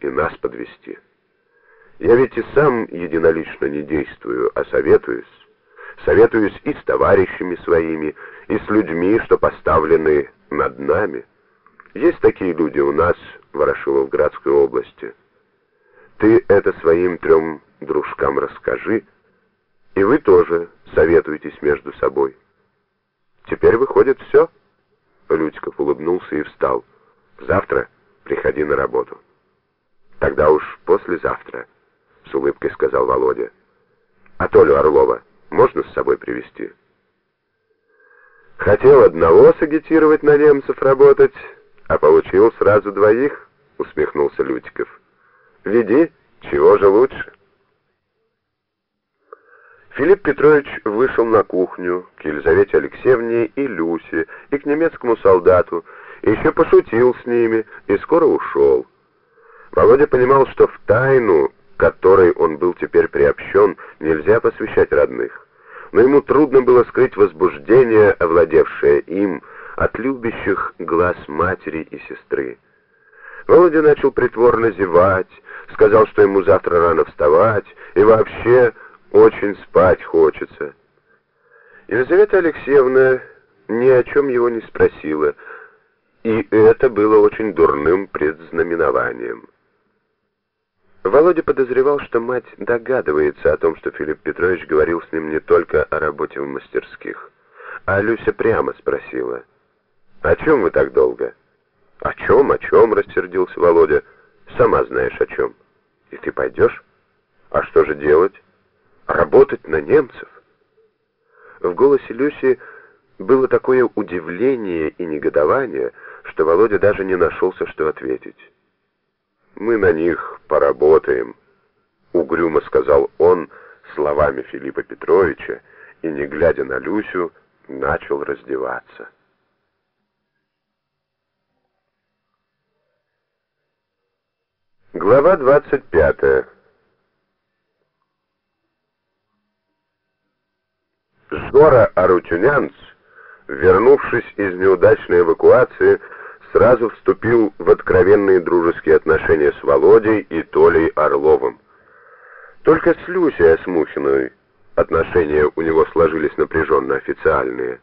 и нас подвести. Я ведь и сам единолично не действую, а советуюсь. Советуюсь и с товарищами своими, и с людьми, что поставлены над нами. Есть такие люди у нас в Ворошиловградской области. Ты это своим трем дружкам расскажи, и вы тоже советуйтесь между собой. Теперь выходит все. Лютиков улыбнулся и встал. Завтра приходи на работу. Тогда уж послезавтра, с улыбкой сказал Володя. А Толю Орлова можно с собой привести? Хотел одного сагитировать на немцев работать, а получил сразу двоих, усмехнулся Лютиков. Веди, чего же лучше? Филипп Петрович вышел на кухню к Елизавете Алексеевне и Люсе, и к немецкому солдату, еще пошутил с ними, и скоро ушел. Володя понимал, что в тайну, которой он был теперь приобщен, нельзя посвящать родных. Но ему трудно было скрыть возбуждение, овладевшее им, от любящих глаз матери и сестры. Володя начал притворно зевать, сказал, что ему завтра рано вставать, и вообще очень спать хочется. Елизавета Алексеевна ни о чем его не спросила, и это было очень дурным предзнаменованием. Володя подозревал, что мать догадывается о том, что Филипп Петрович говорил с ним не только о работе в мастерских. А Люся прямо спросила, «О чем вы так долго?» «О чем, о чем?» — рассердился Володя. «Сама знаешь, о чем. И ты пойдешь? А что же делать?» Работать на немцев? В голосе Люси было такое удивление и негодование, что Володя даже не нашелся, что ответить. «Мы на них поработаем», — угрюмо сказал он словами Филиппа Петровича и, не глядя на Люсю, начал раздеваться. Глава двадцать пятая. Жора Арутюнянц, вернувшись из неудачной эвакуации, сразу вступил в откровенные дружеские отношения с Володей и Толей Орловым. Только с Люсей Осмухиной отношения у него сложились напряженно официальные.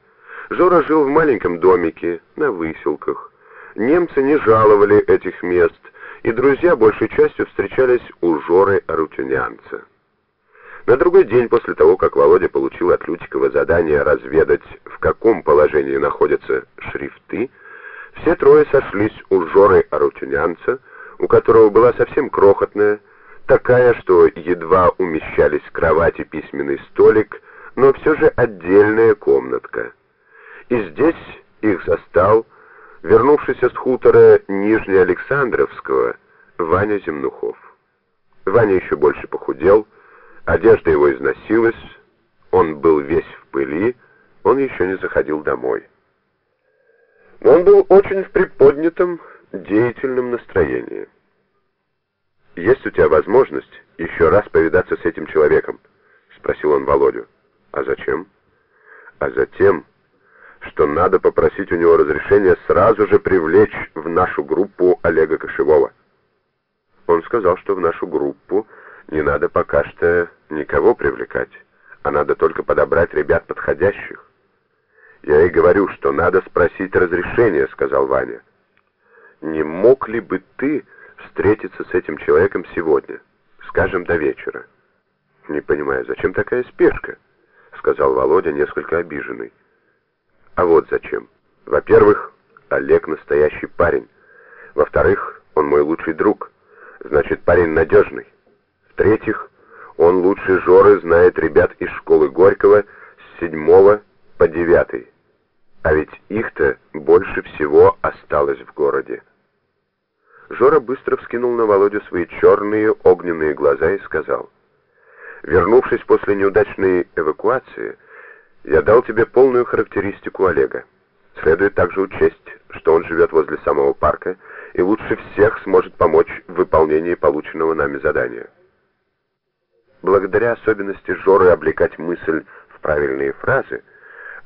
Жора жил в маленьком домике на выселках. Немцы не жаловали этих мест, и друзья большей частью встречались у Жоры Арутюнянца. На другой день после того, как Володя получил от Лютикова задание разведать, в каком положении находятся шрифты, все трое сошлись у Жоры Арутюнянца, у которого была совсем крохотная, такая, что едва умещались кровать и письменный столик, но все же отдельная комнатка. И здесь их застал, вернувшийся с хутора Нижнеалександровского, Ваня Земнухов. Ваня еще больше похудел, Одежда его износилась, он был весь в пыли, он еще не заходил домой. Но он был очень в приподнятом, деятельном настроении. «Есть у тебя возможность еще раз повидаться с этим человеком?» — спросил он Володю. «А зачем?» «А затем, что надо попросить у него разрешения сразу же привлечь в нашу группу Олега Кошевого». Он сказал, что в нашу группу не надо пока что никого привлекать, а надо только подобрать ребят подходящих. Я и говорю, что надо спросить разрешения, сказал Ваня. Не мог ли бы ты встретиться с этим человеком сегодня, скажем, до вечера? Не понимаю, зачем такая спешка? сказал Володя, несколько обиженный. А вот зачем. Во-первых, Олег настоящий парень. Во-вторых, он мой лучший друг. Значит, парень надежный. В-третьих, он лучше Жоры знает ребят из школы Горького с седьмого по девятый. А ведь их-то больше всего осталось в городе. Жора быстро вскинул на Володю свои черные огненные глаза и сказал, «Вернувшись после неудачной эвакуации, я дал тебе полную характеристику Олега. Следует также учесть, что он живет возле самого парка и лучше всех сможет помочь в выполнении полученного нами задания». Благодаря особенности Жоры облекать мысль в правильные фразы,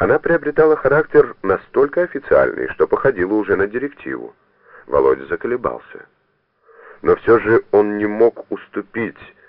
она приобретала характер настолько официальный, что походила уже на директиву. Володя заколебался. но все же он не мог уступить,